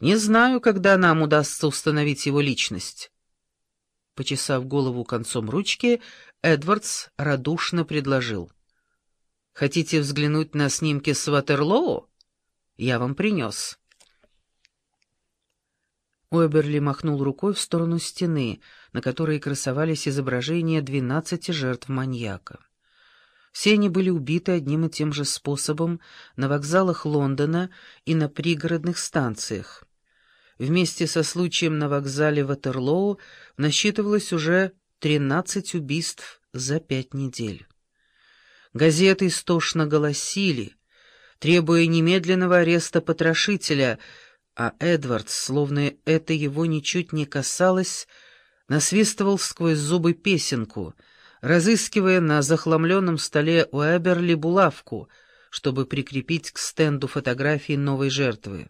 Не знаю, когда нам удастся установить его личность. Почесав голову концом ручки, Эдвардс радушно предложил. «Хотите взглянуть на снимки с Ватерлоу? Я вам принес». Уэберли махнул рукой в сторону стены, на которой красовались изображения двенадцати жертв маньяка. Все они были убиты одним и тем же способом на вокзалах Лондона и на пригородных станциях. Вместе со случаем на вокзале Ватерлоу насчитывалось уже 13 убийств за пять недель. Газеты истошно голосили, требуя немедленного ареста потрошителя, а Эдвардс, словно это его ничуть не касалось, насвистывал сквозь зубы песенку — разыскивая на захламленном столе у Эберли булавку, чтобы прикрепить к стенду фотографии новой жертвы.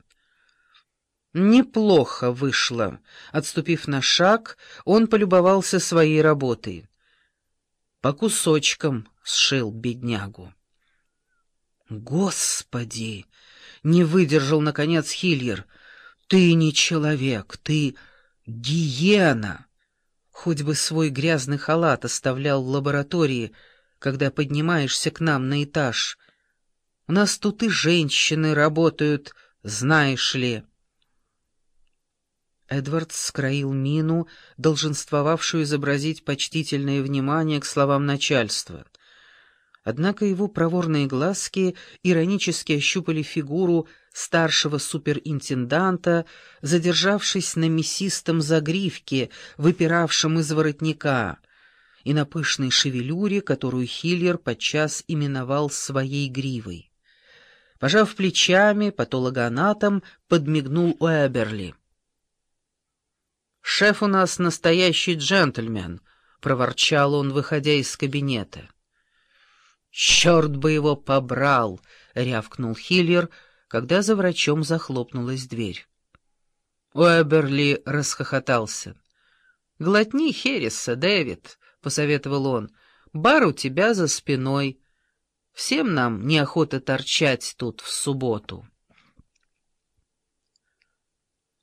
Неплохо вышло. Отступив на шаг, он полюбовался своей работой. По кусочкам сшил беднягу. «Господи!» — не выдержал, наконец, Хильер. «Ты не человек, ты гиена!» Хоть бы свой грязный халат оставлял в лаборатории, когда поднимаешься к нам на этаж. У нас тут и женщины работают, знаешь ли. Эдвард скроил мину, долженствовавшую изобразить почтительное внимание к словам начальства. Однако его проворные глазки иронически ощупали фигуру старшего суперинтенданта, задержавшись на мясистом загривке, выпиравшем из воротника, и на пышной шевелюре, которую Хиллер подчас именовал своей гривой. Пожав плечами, патологоанатом подмигнул Уэберли. «Шеф у нас настоящий джентльмен», — проворчал он, выходя из кабинета. «Черт бы его побрал!» — рявкнул Хиллер — когда за врачом захлопнулась дверь. Уэберли расхохотался. «Глотни Хереса, Дэвид», — посоветовал он. «Бар у тебя за спиной. Всем нам неохота торчать тут в субботу».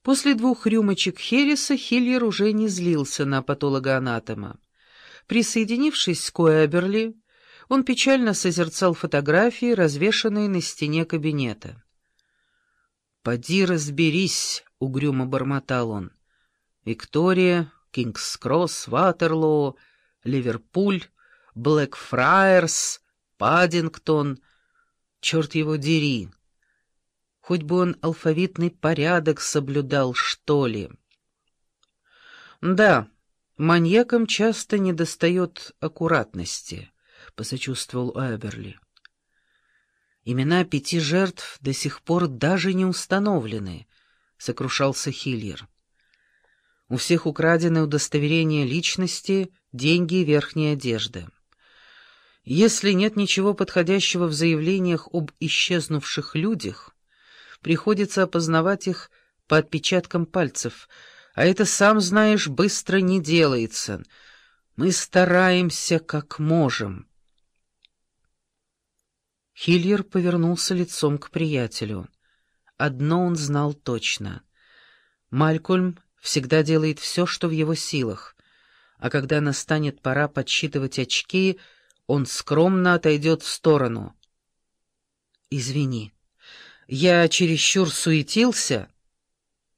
После двух рюмочек Хереса Хиллер уже не злился на патологоанатома. Присоединившись к Уэберли, он печально созерцал фотографии, развешанные на стене кабинета. «Поди разберись», — угрюмо бормотал он. «Виктория, Кингс-Кросс, Ватерлоо, Ливерпуль, Блэкфраерс, Паддингтон. Черт его дери! Хоть бы он алфавитный порядок соблюдал, что ли». «Да, маньякам часто недостает аккуратности», — посочувствовал Эберли. Имена пяти жертв до сих пор даже не установлены, — сокрушался Хильер. У всех украдены удостоверения личности, деньги и верхняя одежда. Если нет ничего подходящего в заявлениях об исчезнувших людях, приходится опознавать их по отпечаткам пальцев, а это, сам знаешь, быстро не делается. Мы стараемся как можем». Хильер повернулся лицом к приятелю. Одно он знал точно. Малькольм всегда делает все, что в его силах, а когда настанет пора подсчитывать очки, он скромно отойдет в сторону. «Извини, я чересчур суетился?»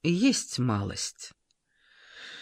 «Есть малость».